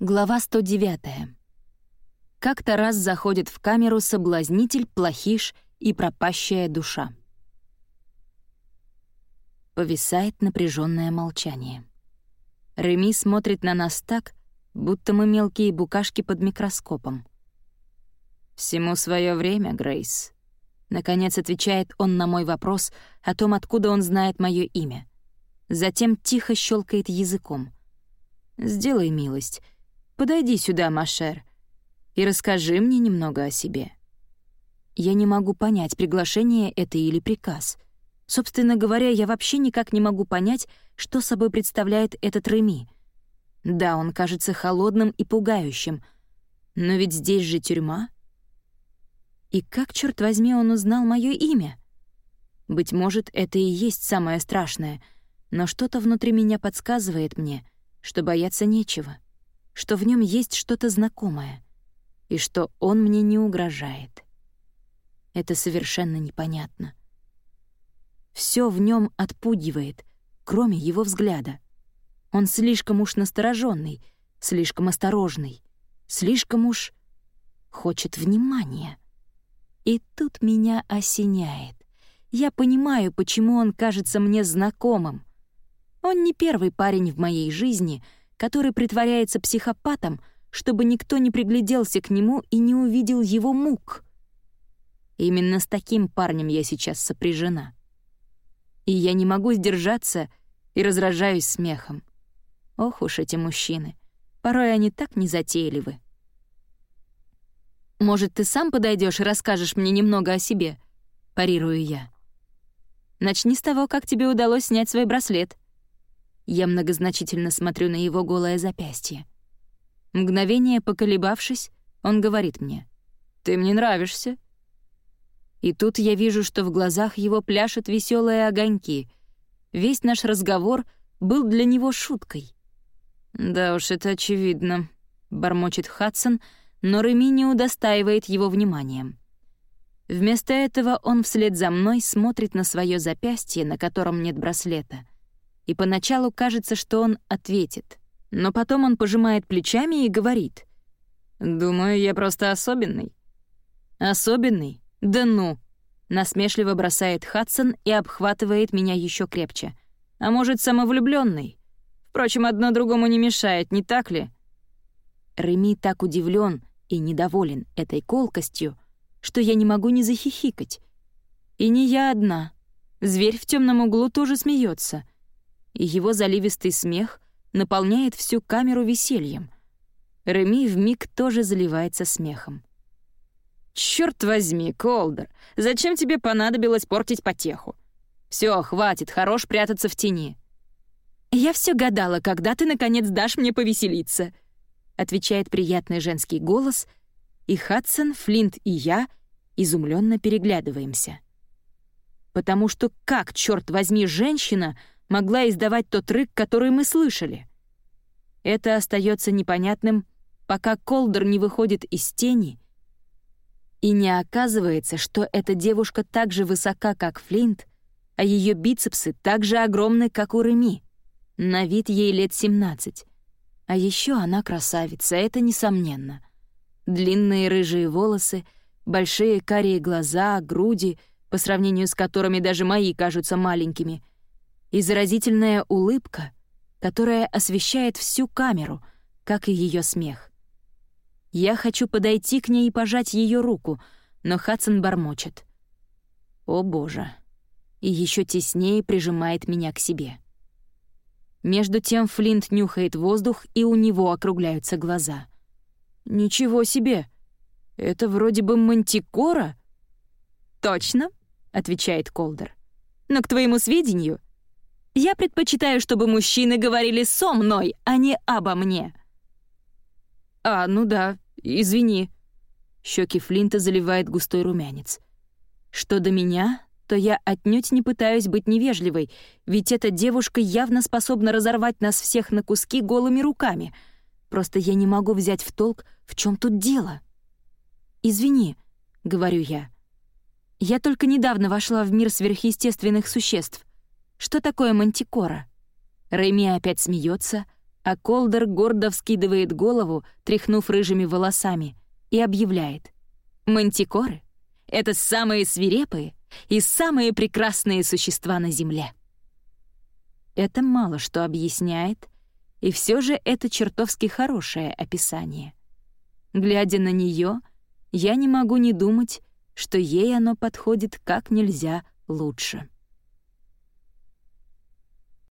Глава 109. Как-то раз заходит в камеру соблазнитель, плохиш и пропащая душа. Повисает напряженное молчание. Реми смотрит на нас так, будто мы мелкие букашки под микроскопом. «Всему свое время, Грейс», — наконец отвечает он на мой вопрос о том, откуда он знает мое имя. Затем тихо щелкает языком. «Сделай милость», Подойди сюда, Машер, и расскажи мне немного о себе». Я не могу понять, приглашение это или приказ. Собственно говоря, я вообще никак не могу понять, что собой представляет этот Реми. Да, он кажется холодным и пугающим, но ведь здесь же тюрьма. И как, черт возьми, он узнал мое имя? Быть может, это и есть самое страшное, но что-то внутри меня подсказывает мне, что бояться нечего что в нем есть что-то знакомое и что он мне не угрожает. Это совершенно непонятно. Все в нем отпугивает, кроме его взгляда. Он слишком уж настороженный, слишком осторожный, слишком уж хочет внимания. И тут меня осеняет. Я понимаю, почему он кажется мне знакомым. Он не первый парень в моей жизни — который притворяется психопатом, чтобы никто не пригляделся к нему и не увидел его мук. Именно с таким парнем я сейчас сопряжена. И я не могу сдержаться и разражаюсь смехом. Ох уж эти мужчины. Порой они так незатейливы. «Может, ты сам подойдешь и расскажешь мне немного о себе?» — парирую я. «Начни с того, как тебе удалось снять свой браслет», я многозначительно смотрю на его голое запястье. Мгновение поколебавшись, он говорит мне. «Ты мне нравишься». И тут я вижу, что в глазах его пляшут веселые огоньки. Весь наш разговор был для него шуткой. «Да уж, это очевидно», — бормочет Хадсон, но Реми не удостаивает его вниманием. Вместо этого он вслед за мной смотрит на свое запястье, на котором нет браслета — и поначалу кажется, что он ответит. Но потом он пожимает плечами и говорит. «Думаю, я просто особенный». «Особенный? Да ну!» Насмешливо бросает Хадсон и обхватывает меня еще крепче. «А может, самовлюбленный? Впрочем, одно другому не мешает, не так ли?» Реми так удивлен и недоволен этой колкостью, что я не могу не захихикать. И не я одна. Зверь в темном углу тоже смеется — и его заливистый смех наполняет всю камеру весельем. Реми вмиг тоже заливается смехом. «Чёрт возьми, Колдер, зачем тебе понадобилось портить потеху? Все, хватит, хорош прятаться в тени». «Я все гадала, когда ты, наконец, дашь мне повеселиться», — отвечает приятный женский голос, и Хадсон, Флинт и я изумленно переглядываемся. Потому что как, черт возьми, женщина — могла издавать тот рык, который мы слышали. Это остается непонятным, пока Колдер не выходит из тени, и не оказывается, что эта девушка так же высока, как Флинт, а ее бицепсы так же огромны, как у Реми. На вид ей лет 17. А еще она красавица, это несомненно. Длинные рыжие волосы, большие карие глаза, груди, по сравнению с которыми даже мои кажутся маленькими — и заразительная улыбка, которая освещает всю камеру, как и ее смех. Я хочу подойти к ней и пожать ее руку, но Хадсон бормочет. «О, Боже!» и еще теснее прижимает меня к себе. Между тем Флинт нюхает воздух, и у него округляются глаза. «Ничего себе! Это вроде бы мантикора?» «Точно», — отвечает Колдер. «Но, к твоему сведению, я предпочитаю, чтобы мужчины говорили со мной, а не обо мне». «А, ну да, извини». Щеки Флинта заливает густой румянец. «Что до меня, то я отнюдь не пытаюсь быть невежливой, ведь эта девушка явно способна разорвать нас всех на куски голыми руками. Просто я не могу взять в толк, в чем тут дело». «Извини», — говорю я. «Я только недавно вошла в мир сверхъестественных существ. Что такое мантикора? Рэми опять смеется, А Колдер гордо вскидывает голову, тряхнув рыжими волосами, и объявляет. «Мантикоры — это самые свирепые и самые прекрасные существа на Земле». Это мало что объясняет, и все же это чертовски хорошее описание. Глядя на нее, я не могу не думать, что ей оно подходит как нельзя лучше.